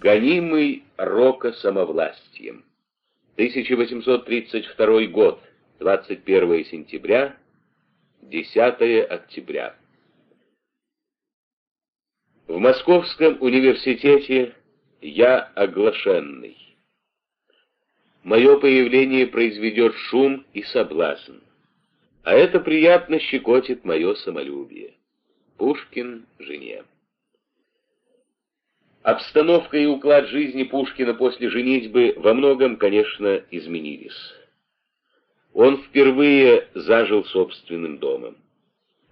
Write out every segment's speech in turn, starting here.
Гонимый рока самовластием. 1832 год, 21 сентября, 10 октября. В Московском университете я оглашенный. Мое появление произведет шум и соблазн, а это приятно щекотит мое самолюбие. Пушкин жене. Обстановка и уклад жизни Пушкина после женитьбы во многом, конечно, изменились. Он впервые зажил собственным домом.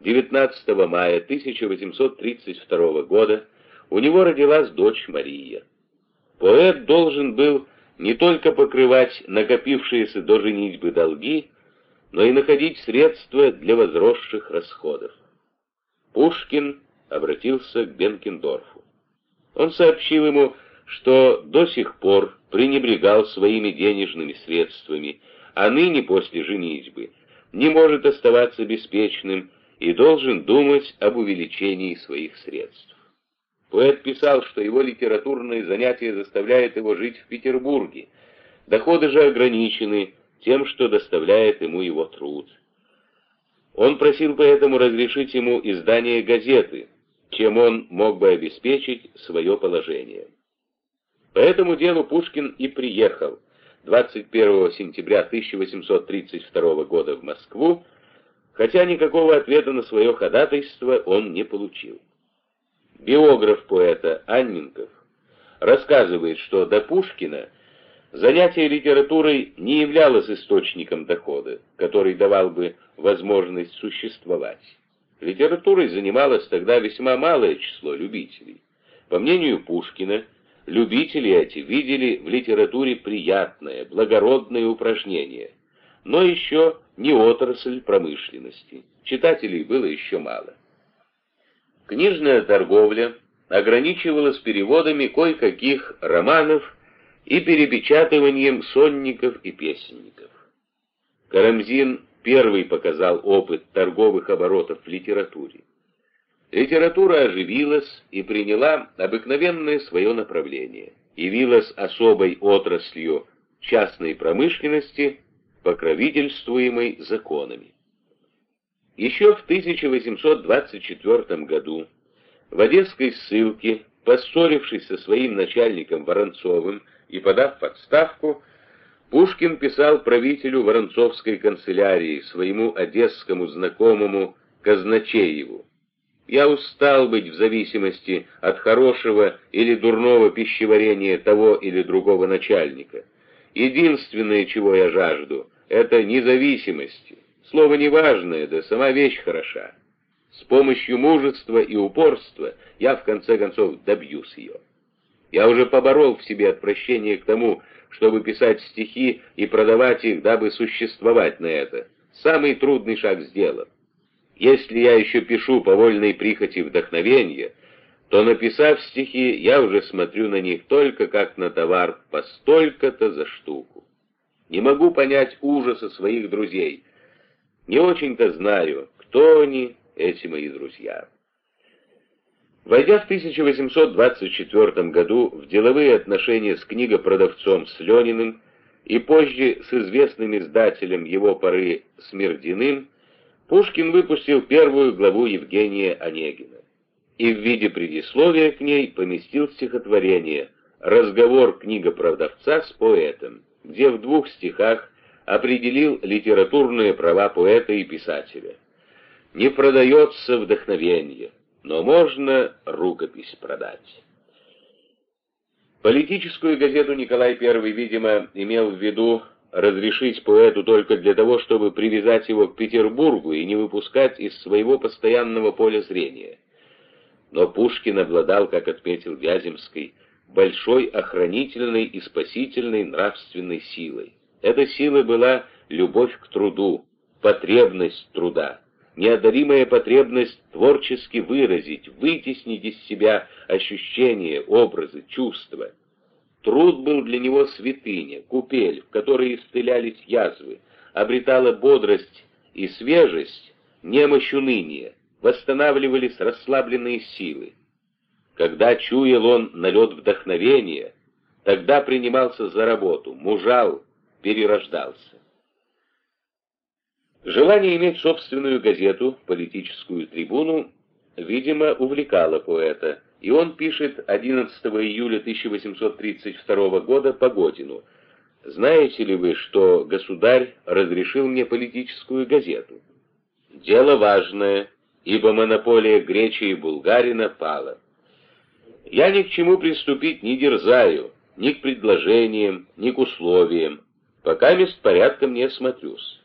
19 мая 1832 года у него родилась дочь Мария. Поэт должен был не только покрывать накопившиеся до женитьбы долги, но и находить средства для возросших расходов. Пушкин обратился к Бенкендорфу. Он сообщил ему, что до сих пор пренебрегал своими денежными средствами, а ныне после женитьбы не может оставаться беспечным и должен думать об увеличении своих средств. Поэт писал, что его литературные занятия заставляют его жить в Петербурге, доходы же ограничены тем, что доставляет ему его труд. Он просил поэтому разрешить ему издание газеты, чем он мог бы обеспечить свое положение. По этому делу Пушкин и приехал 21 сентября 1832 года в Москву, хотя никакого ответа на свое ходатайство он не получил. Биограф поэта Анненков рассказывает, что до Пушкина занятие литературой не являлось источником дохода, который давал бы возможность существовать. Литературой занималось тогда весьма малое число любителей. По мнению Пушкина, любители эти видели в литературе приятное, благородное упражнение, но еще не отрасль промышленности. Читателей было еще мало. Книжная торговля ограничивалась переводами кое-каких романов и перепечатыванием сонников и песенников. Карамзин первый показал опыт торговых оборотов в литературе. Литература оживилась и приняла обыкновенное свое направление, явилась особой отраслью частной промышленности, покровительствуемой законами. Еще в 1824 году в Одесской ссылке, поссорившись со своим начальником Воронцовым и подав подставку, Пушкин писал правителю Воронцовской канцелярии, своему одесскому знакомому Казначееву. «Я устал быть в зависимости от хорошего или дурного пищеварения того или другого начальника. Единственное, чего я жажду, это независимости. Слово неважное, да сама вещь хороша. С помощью мужества и упорства я в конце концов добьюсь ее. Я уже поборол в себе отвращение к тому, чтобы писать стихи и продавать их, дабы существовать на это. Самый трудный шаг сделан. Если я еще пишу по вольной прихоти вдохновения, то, написав стихи, я уже смотрю на них только как на товар по столько-то за штуку. Не могу понять ужаса своих друзей. Не очень-то знаю, кто они, эти мои друзья. Войдя в 1824 году в деловые отношения с книгопродавцом Слениным и позже с известным издателем его поры Смердиным, Пушкин выпустил первую главу Евгения Онегина и в виде предисловия к ней поместил стихотворение «Разговор книгопродавца с поэтом», где в двух стихах определил литературные права поэта и писателя. «Не продается вдохновение, но можно рукопись продать. Политическую газету Николай I, видимо, имел в виду разрешить поэту только для того, чтобы привязать его к Петербургу и не выпускать из своего постоянного поля зрения. Но Пушкин обладал, как отметил Вяземский, большой охранительной и спасительной нравственной силой. Эта сила была любовь к труду, потребность труда неодолимая потребность творчески выразить, вытеснить из себя ощущения, образы, чувства. Труд был для него святыня, купель, в которой исцелялись язвы, обретала бодрость и свежесть, немощь уныния, восстанавливались расслабленные силы. Когда чуял он налет вдохновения, тогда принимался за работу, мужал, перерождался. Желание иметь собственную газету, политическую трибуну, видимо, увлекало поэта, и он пишет 11 июля 1832 года Погодину «Знаете ли вы, что государь разрешил мне политическую газету? Дело важное, ибо монополия Гречи и Булгарина пала. Я ни к чему приступить не дерзаю, ни к предложениям, ни к условиям, пока мест порядком не осмотрюсь.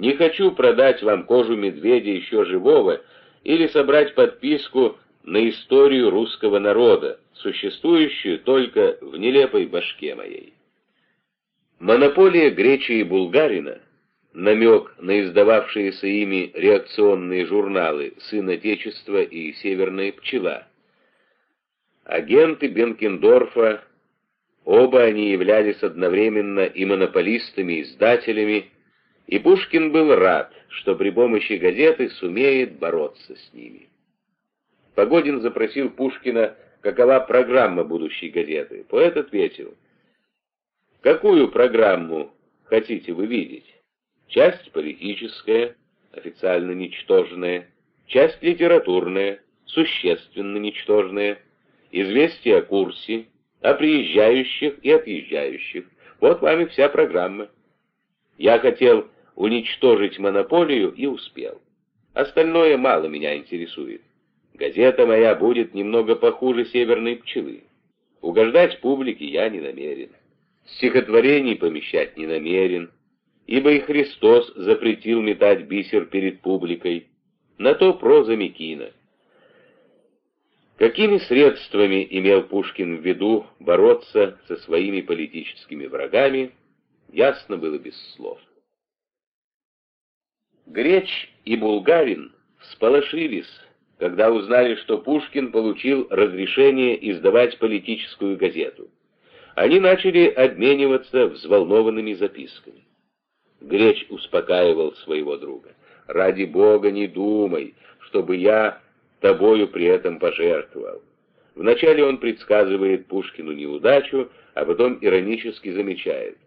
Не хочу продать вам кожу медведя еще живого или собрать подписку на историю русского народа, существующую только в нелепой башке моей. Монополия Гречи и Булгарина, намек на издававшиеся ими реакционные журналы «Сын Отечества» и «Северная пчела», агенты Бенкендорфа, оба они являлись одновременно и монополистами, и издателями, и Пушкин был рад, что при помощи газеты сумеет бороться с ними. Погодин запросил Пушкина, какова программа будущей газеты. Поэт ответил, «Какую программу хотите вы видеть? Часть политическая, официально ничтожная, часть литературная, существенно ничтожная, известие о курсе, о приезжающих и отъезжающих. Вот вам и вся программа. Я хотел уничтожить монополию и успел. Остальное мало меня интересует. Газета моя будет немного похуже «Северной пчелы». Угождать публике я не намерен. Стихотворений помещать не намерен, ибо и Христос запретил метать бисер перед публикой. На то проза Микина. Какими средствами имел Пушкин в виду бороться со своими политическими врагами, ясно было без слов. Греч и Булгарин всполошились, когда узнали, что Пушкин получил разрешение издавать политическую газету. Они начали обмениваться взволнованными записками. Греч успокаивал своего друга. «Ради Бога не думай, чтобы я тобою при этом пожертвовал». Вначале он предсказывает Пушкину неудачу, а потом иронически замечает.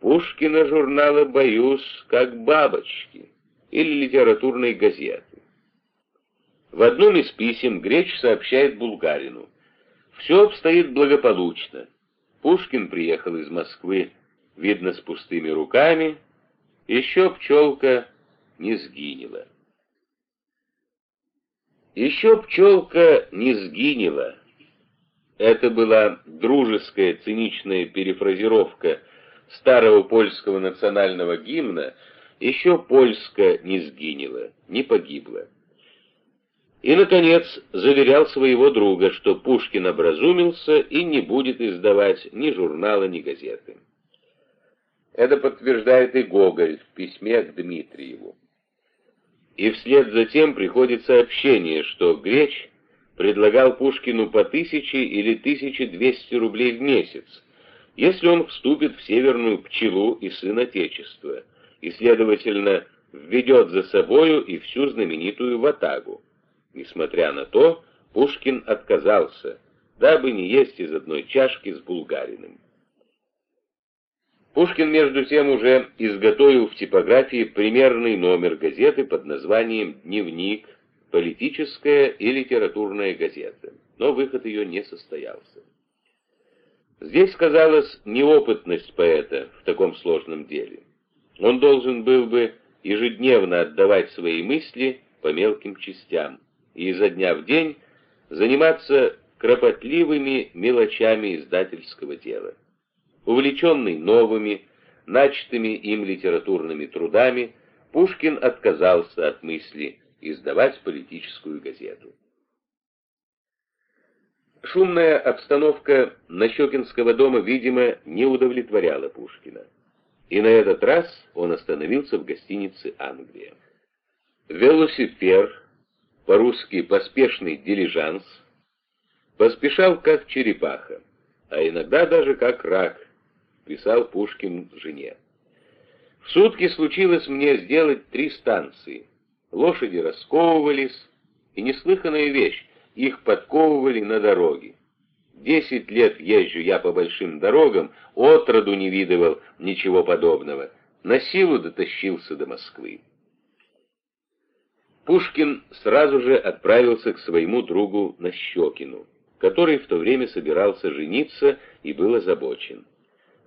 «Пушкина журнала боюсь, как бабочки» или литературной газеты. В одном из писем Греч сообщает Булгарину. Все обстоит благополучно. Пушкин приехал из Москвы, видно, с пустыми руками. Еще пчелка не сгинела. Еще пчелка не сгинела. Это была дружеская циничная перефразировка старого польского национального гимна «Еще польска не сгинела, не погибла». И, наконец, заверял своего друга, что Пушкин образумился и не будет издавать ни журнала, ни газеты. Это подтверждает и Гоголь в письме к Дмитриеву. И вслед за тем приходит сообщение, что Греч предлагал Пушкину по тысяче или тысяче двести рублей в месяц, если он вступит в Северную пчелу и Сын Отечества, и, следовательно, введет за собою и всю знаменитую ватагу. Несмотря на то, Пушкин отказался, дабы не есть из одной чашки с булгариным. Пушкин, между тем, уже изготовил в типографии примерный номер газеты под названием «Дневник», политическая и литературная газета, но выход ее не состоялся. Здесь сказалась неопытность поэта в таком сложном деле. Он должен был бы ежедневно отдавать свои мысли по мелким частям, и изо дня в день заниматься кропотливыми мелочами издательского дела. Увлеченный новыми, начатыми им литературными трудами, Пушкин отказался от мысли издавать политическую газету. Шумная обстановка Нащекинского дома, видимо, не удовлетворяла Пушкина. И на этот раз он остановился в гостинице «Англия». Велосипед по-русски поспешный дилижанс, поспешал как черепаха, а иногда даже как рак, писал Пушкин жене. В сутки случилось мне сделать три станции. Лошади расковывались, и неслыханная вещь, их подковывали на дороге. Десять лет езжу я по большим дорогам, отроду не видывал ничего подобного. На силу дотащился до Москвы. Пушкин сразу же отправился к своему другу Нащекину, который в то время собирался жениться и был озабочен.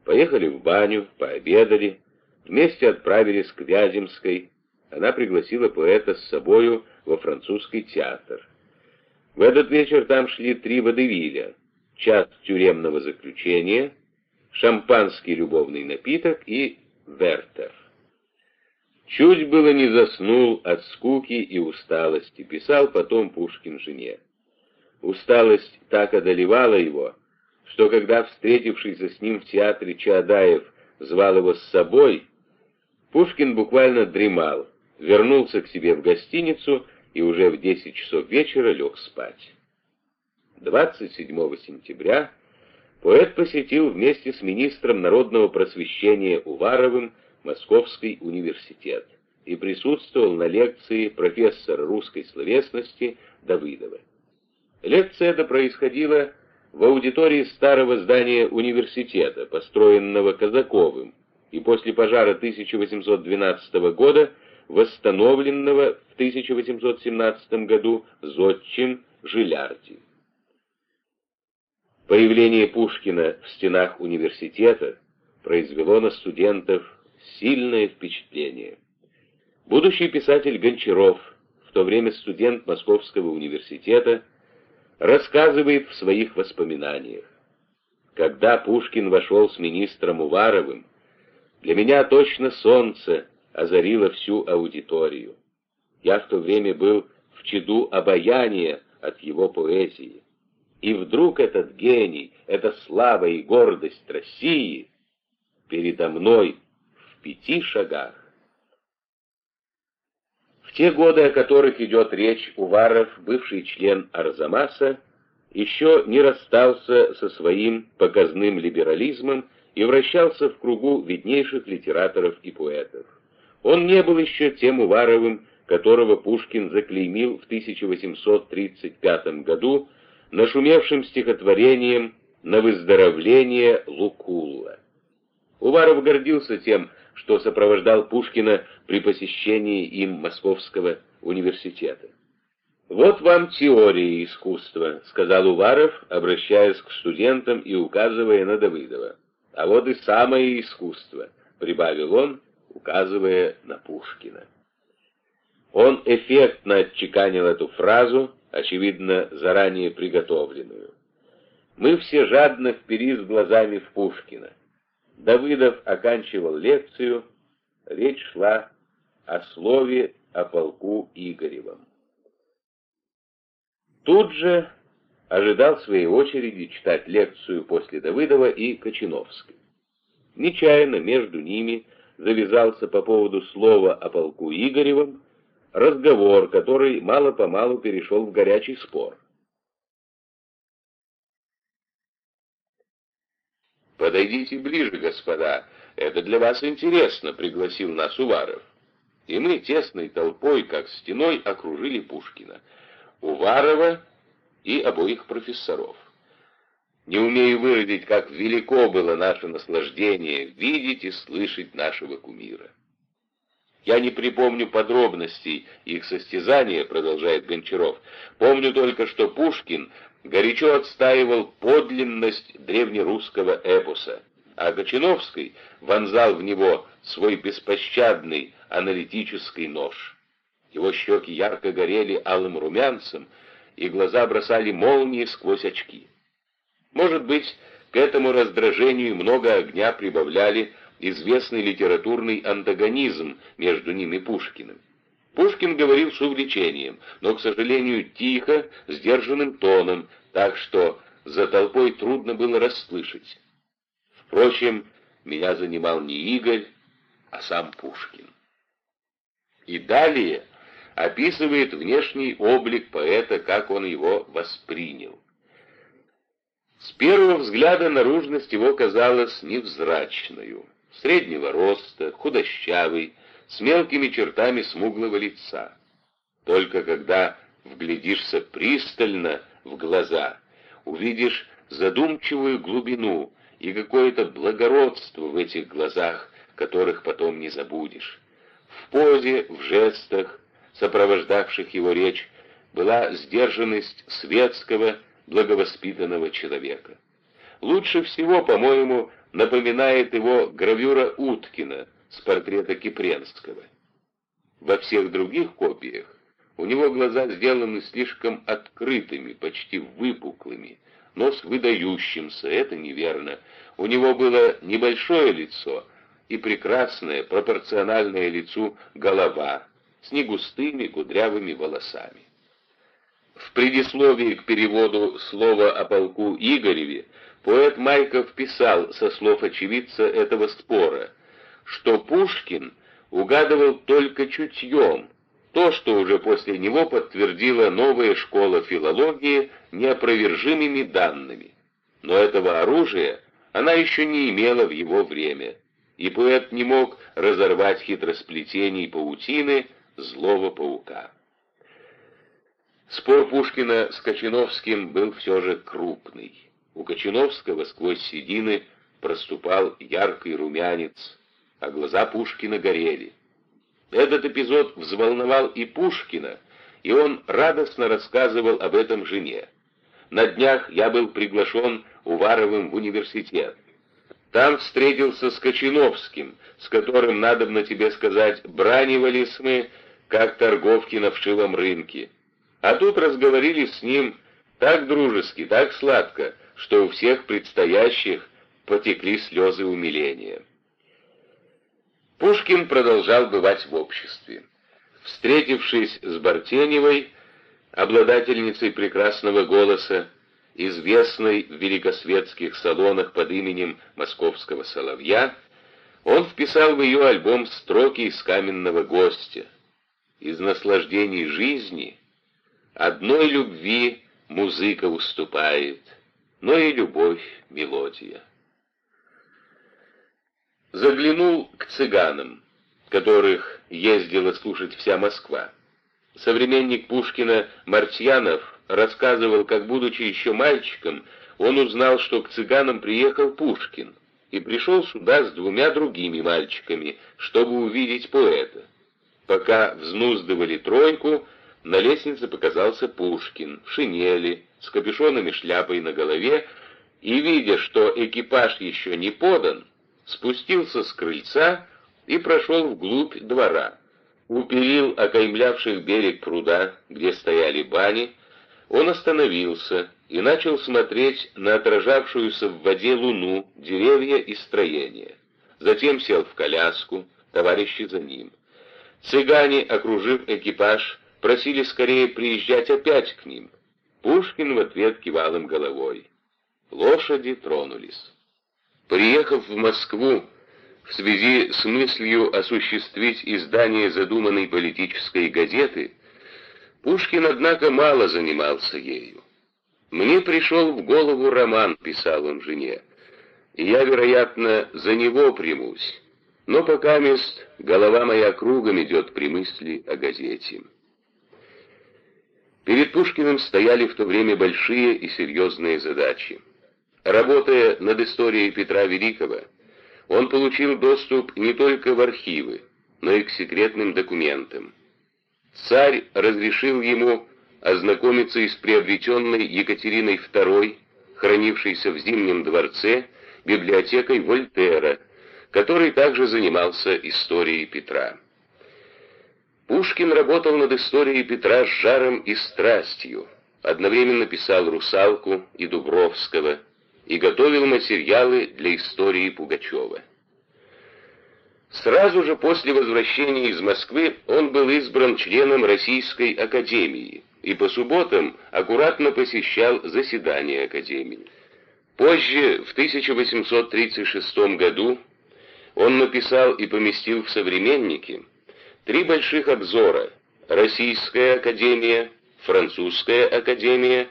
Поехали в баню, пообедали, вместе отправились к Вяземской. Она пригласила поэта с собою во французский театр. В этот вечер там шли три водевиля, час тюремного заключения, шампанский любовный напиток и вертер. Чуть было не заснул от скуки и усталости, писал потом Пушкин жене. Усталость так одолевала его, что когда встретившийся с ним в театре Чаадаев звал его с собой, Пушкин буквально дремал, вернулся к себе в гостиницу и уже в 10 часов вечера лег спать. 27 сентября поэт посетил вместе с министром народного просвещения Уваровым Московский университет и присутствовал на лекции профессора русской словесности Давыдова. Лекция эта происходила в аудитории старого здания университета, построенного Казаковым, и после пожара 1812 года восстановленного 1817 году зодчим Жилярди. Появление Пушкина в стенах университета произвело на студентов сильное впечатление. Будущий писатель Гончаров, в то время студент Московского университета, рассказывает в своих воспоминаниях. Когда Пушкин вошел с министром Уваровым, для меня точно солнце озарило всю аудиторию. Я в то время был в чаду обаяния от его поэзии. И вдруг этот гений, эта слава и гордость России передо мной в пяти шагах. В те годы, о которых идет речь, Уваров, бывший член Арзамаса, еще не расстался со своим показным либерализмом и вращался в кругу виднейших литераторов и поэтов. Он не был еще тем Уваровым, которого Пушкин заклеймил в 1835 году нашумевшим стихотворением «На выздоровление Лукулла». Уваров гордился тем, что сопровождал Пушкина при посещении им Московского университета. «Вот вам теория искусства», — сказал Уваров, обращаясь к студентам и указывая на Давыдова. «А вот и самое искусство», — прибавил он, указывая на Пушкина. Он эффектно отчеканил эту фразу, очевидно, заранее приготовленную. Мы все жадно вперись глазами в Пушкина. Давыдов оканчивал лекцию, речь шла о слове о полку Игоревом. Тут же ожидал своей очереди читать лекцию после Давыдова и Кочиновской. Нечаянно между ними завязался по поводу слова о полку Игоревом разговор, который мало-помалу перешел в горячий спор. «Подойдите ближе, господа, это для вас интересно», — пригласил нас Уваров. И мы тесной толпой, как стеной, окружили Пушкина, Уварова и обоих профессоров. Не умею выразить, как велико было наше наслаждение видеть и слышать нашего кумира. Я не припомню подробностей их состязания, продолжает Гончаров. Помню только, что Пушкин горячо отстаивал подлинность древнерусского эпоса, а Гочиновский вонзал в него свой беспощадный аналитический нож. Его щеки ярко горели алым румянцем, и глаза бросали молнии сквозь очки. Может быть, к этому раздражению много огня прибавляли известный литературный антагонизм между ними Пушкиным. Пушкин говорил с увлечением, но, к сожалению, тихо, сдержанным тоном, так что за толпой трудно было расслышать. Впрочем, меня занимал не Игорь, а сам Пушкин. И далее описывает внешний облик поэта, как он его воспринял. С первого взгляда наружность его казалась невзрачную среднего роста, худощавый, с мелкими чертами смуглого лица. Только когда вглядишься пристально в глаза, увидишь задумчивую глубину и какое-то благородство в этих глазах, которых потом не забудешь. В позе, в жестах, сопровождавших его речь, была сдержанность светского, благовоспитанного человека. Лучше всего, по-моему, напоминает его гравюра Уткина с портрета Кипренского. Во всех других копиях у него глаза сделаны слишком открытыми, почти выпуклыми, нос выдающимся, это неверно. У него было небольшое лицо и прекрасное, пропорциональное лицу голова с негустыми кудрявыми волосами. В предисловии к переводу слова о полку Игореве поэт Майков писал со слов очевидца этого спора, что Пушкин угадывал только чутьем, то, что уже после него подтвердила новая школа филологии неопровержимыми данными. Но этого оружия она еще не имела в его время, и поэт не мог разорвать хитросплетений паутины злого паука. Спор Пушкина с Кочиновским был все же крупный. У Кочиновского сквозь седины проступал яркий румянец, а глаза Пушкина горели. Этот эпизод взволновал и Пушкина, и он радостно рассказывал об этом жене. На днях я был приглашен Уваровым в университет. Там встретился с Кочиновским, с которым, надо на тебе сказать, бранивались мы, как торговки на вшивом рынке. А тут разговорились с ним так дружески, так сладко, что у всех предстоящих потекли слезы умиления. Пушкин продолжал бывать в обществе. Встретившись с Бартеневой, обладательницей прекрасного голоса, известной в великосветских салонах под именем московского соловья, он вписал в ее альбом строки из «Каменного гостя». Из наслаждений жизни одной любви музыка уступает, но и любовь — мелодия заглянул к цыганам, которых ездила слушать вся Москва. Современник Пушкина Мартьянов рассказывал, как, будучи еще мальчиком, он узнал, что к цыганам приехал Пушкин и пришел сюда с двумя другими мальчиками, чтобы увидеть поэта. Пока взнуздывали тройку, на лестнице показался Пушкин в шинели, с капюшоном и шляпой на голове, и, видя, что экипаж еще не подан, спустился с крыльца и прошел вглубь двора. У перил, окаймлявших берег пруда, где стояли бани, он остановился и начал смотреть на отражавшуюся в воде луну, деревья и строения. Затем сел в коляску, товарищи за ним. Цыгане, окружив экипаж, просили скорее приезжать опять к ним. Пушкин в ответ кивал им головой. Лошади тронулись. Приехав в Москву в связи с мыслью осуществить издание задуманной политической газеты, Пушкин, однако, мало занимался ею. «Мне пришел в голову роман», — писал он жене, — «и я, вероятно, за него примусь, но пока мест голова моя кругом идет при мысли о газете». Перед Пушкиным стояли в то время большие и серьезные задачи. Работая над историей Петра Великого, он получил доступ не только в архивы, но и к секретным документам. Царь разрешил ему ознакомиться и с приобретенной Екатериной II, хранившейся в Зимнем дворце, библиотекой Вольтера, который также занимался историей Петра. Пушкин работал над историей Петра с жаром и страстью, одновременно писал «Русалку» и «Дубровского», и готовил материалы для истории Пугачева. Сразу же после возвращения из Москвы он был избран членом Российской Академии и по субботам аккуратно посещал заседания Академии. Позже, в 1836 году, он написал и поместил в «Современники» три больших обзора «Российская Академия», «Французская Академия»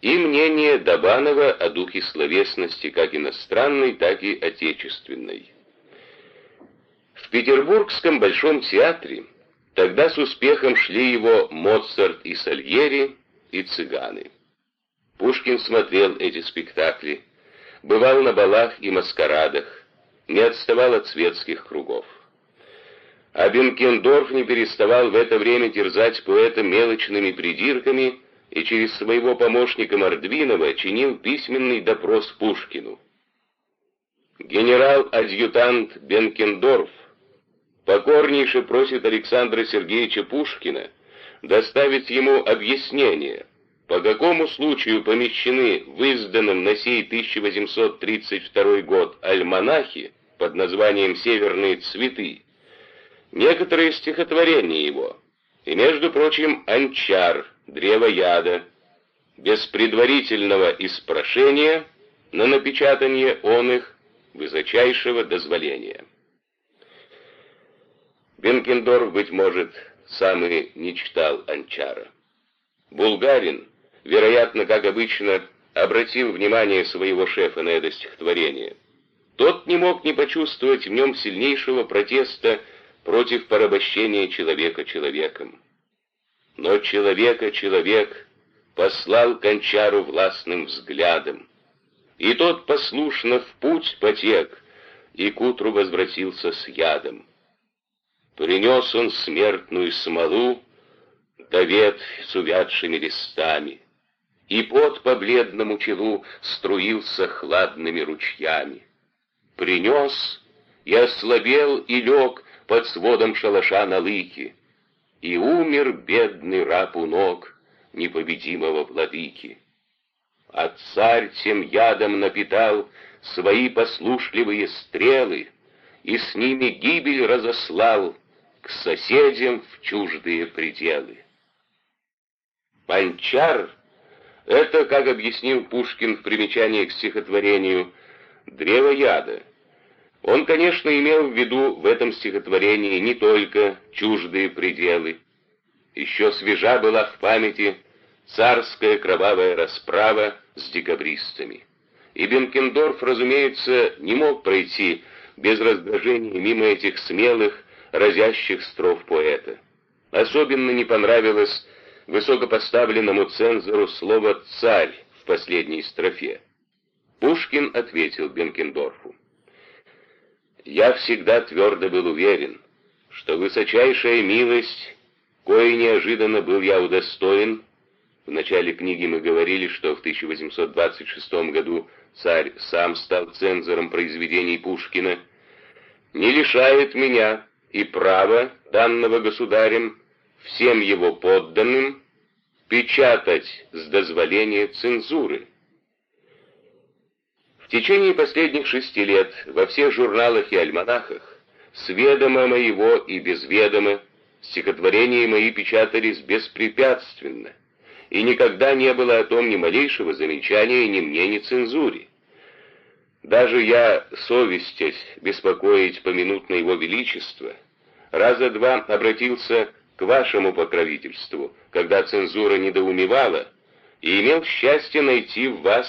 и мнение Добанова о духе словесности как иностранной, так и отечественной. В Петербургском Большом театре Тогда с успехом шли его Моцарт и Сальери и цыганы. Пушкин смотрел эти спектакли, бывал на балах и маскарадах, не отставал от светских кругов. А Бенкендорф не переставал в это время терзать поэта мелочными придирками и через своего помощника Мордвинова чинил письменный допрос Пушкину. Генерал-адъютант Бенкендорф покорнейше просит Александра Сергеевича Пушкина доставить ему объяснение, по какому случаю помещены в изданном на сей 1832 год альманахе под названием «Северные цветы» некоторые стихотворения его, и, между прочим, «Анчар», «Древо яда», без предварительного испрошения на напечатание он их высочайшего дозволения. Бенкендорф, быть может, сам и не читал Анчара. Булгарин, вероятно, как обычно, обратил внимание своего шефа на это стихотворение. Тот не мог не почувствовать в нем сильнейшего протеста против порабощения человека человеком. Но человека человек послал Кончару властным взглядом, и тот послушно в путь потек, и к утру возвратился с ядом. Принес он смертную смолу, да ветвь с увядшими листами, и пот по бледному челу струился хладными ручьями. Принес и ослабел и лег под сводом шалаша на лыке, и умер бедный раб у ног непобедимого владыки. А царь тем ядом напитал свои послушливые стрелы, и с ними гибель разослал к соседям в чуждые пределы. Панчар — это, как объяснил Пушкин в примечании к стихотворению, древо яда. Он, конечно, имел в виду в этом стихотворении не только чуждые пределы. Еще свежа была в памяти царская кровавая расправа с декабристами. И Бенкендорф, разумеется, не мог пройти без раздражения мимо этих смелых, разящих строф поэта. Особенно не понравилось высокопоставленному цензору слово «царь» в последней строфе. Пушкин ответил Бенкендорфу. «Я всегда твердо был уверен, что высочайшая милость, кое неожиданно был я удостоен, в начале книги мы говорили, что в 1826 году царь сам стал цензором произведений Пушкина, не лишает меня и права, данного государем, всем его подданным печатать с дозволения цензуры. Течение последних шести лет во всех журналах и альманахах с ведома моего и без ведома стихотворения мои печатались беспрепятственно, и никогда не было о том ни малейшего замечания ни мне, ни цензуре. Даже я, совестясь беспокоить поминутно его величество, раза два обратился к вашему покровительству, когда цензура недоумевала, и имел счастье найти в вас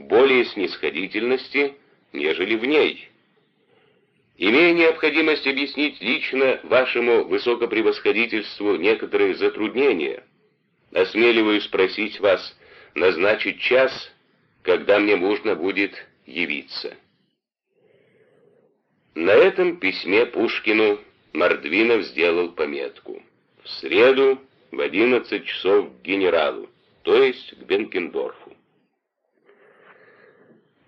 более снисходительности, нежели в ней. Имея необходимость объяснить лично вашему высокопревосходительству некоторые затруднения, осмеливаюсь спросить вас назначить час, когда мне нужно будет явиться. На этом письме Пушкину Мордвинов сделал пометку. В среду в 11 часов к генералу, то есть к Бенкендорфу.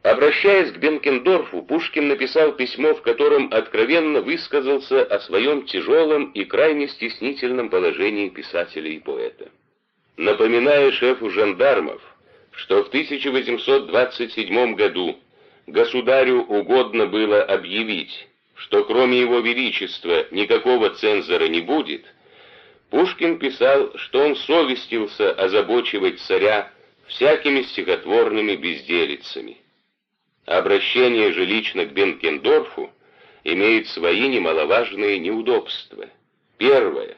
Обращаясь к Бенкендорфу, Пушкин написал письмо, в котором откровенно высказался о своем тяжелом и крайне стеснительном положении писателя и поэта. Напоминая шефу жандармов, что в 1827 году государю угодно было объявить, что кроме его величества никакого цензора не будет, Пушкин писал, что он совестился озабочивать царя всякими стихотворными безделицами. Обращение же лично к Бенкендорфу имеет свои немаловажные неудобства. Первое.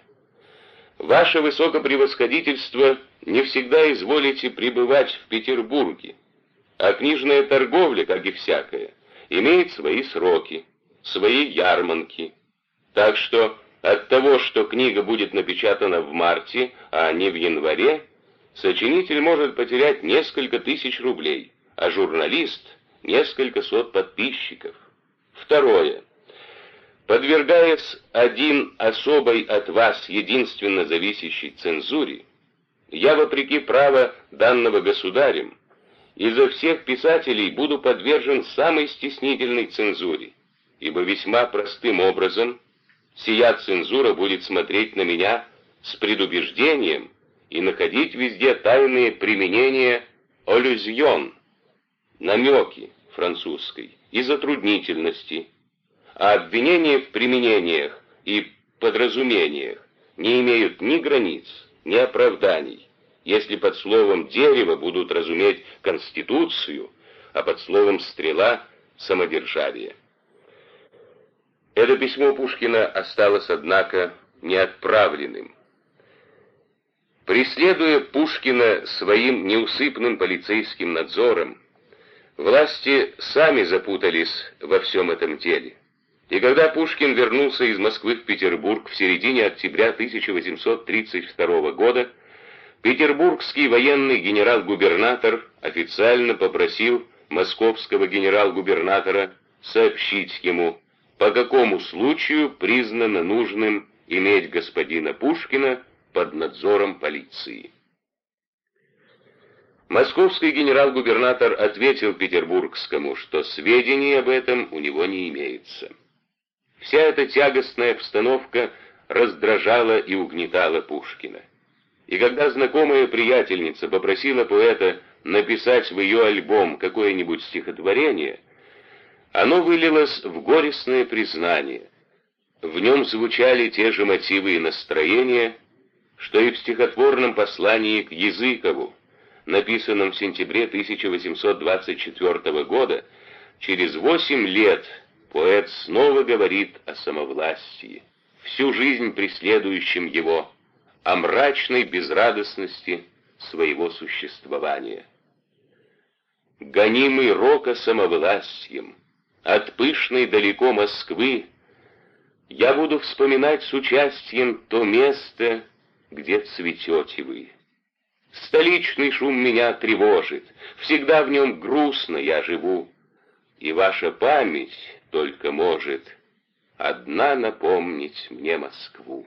Ваше высокопревосходительство не всегда изволите пребывать в Петербурге, а книжная торговля, как и всякая, имеет свои сроки свои ярманки. Так что От того, что книга будет напечатана в марте, а не в январе, сочинитель может потерять несколько тысяч рублей, а журналист — несколько сот подписчиков. Второе. Подвергаясь один особой от вас единственно зависящей цензуре, я, вопреки права данного государем, изо всех писателей буду подвержен самой стеснительной цензуре, ибо весьма простым образом сия цензура будет смотреть на меня с предубеждением и находить везде тайные применения «олюзьон», намеки французской и затруднительности, а обвинения в применениях и подразумениях не имеют ни границ, ни оправданий, если под словом «дерево» будут разуметь Конституцию, а под словом «стрела» — самодержавие. Это письмо Пушкина осталось, однако, неотправленным. Преследуя Пушкина своим неусыпным полицейским надзором, власти сами запутались во всем этом деле. И когда Пушкин вернулся из Москвы в Петербург в середине октября 1832 года, петербургский военный генерал-губернатор официально попросил московского генерал-губернатора сообщить ему, по какому случаю признано нужным иметь господина Пушкина под надзором полиции. Московский генерал-губернатор ответил петербургскому, что сведений об этом у него не имеется. Вся эта тягостная обстановка раздражала и угнетала Пушкина. И когда знакомая приятельница попросила поэта написать в ее альбом какое-нибудь стихотворение, оно вылилось в горестное признание. В нем звучали те же мотивы и настроения, что и в стихотворном послании к Языкову, написанном в сентябре 1824 года, через восемь лет поэт снова говорит о самовластии, всю жизнь преследующем его, о мрачной безрадостности своего существования. Гонимый рока самовластием, от пышной далеко Москвы, я буду вспоминать с участием то место, где цветете вы. Столичный шум меня тревожит, всегда в нем грустно я живу, и ваша память только может одна напомнить мне Москву.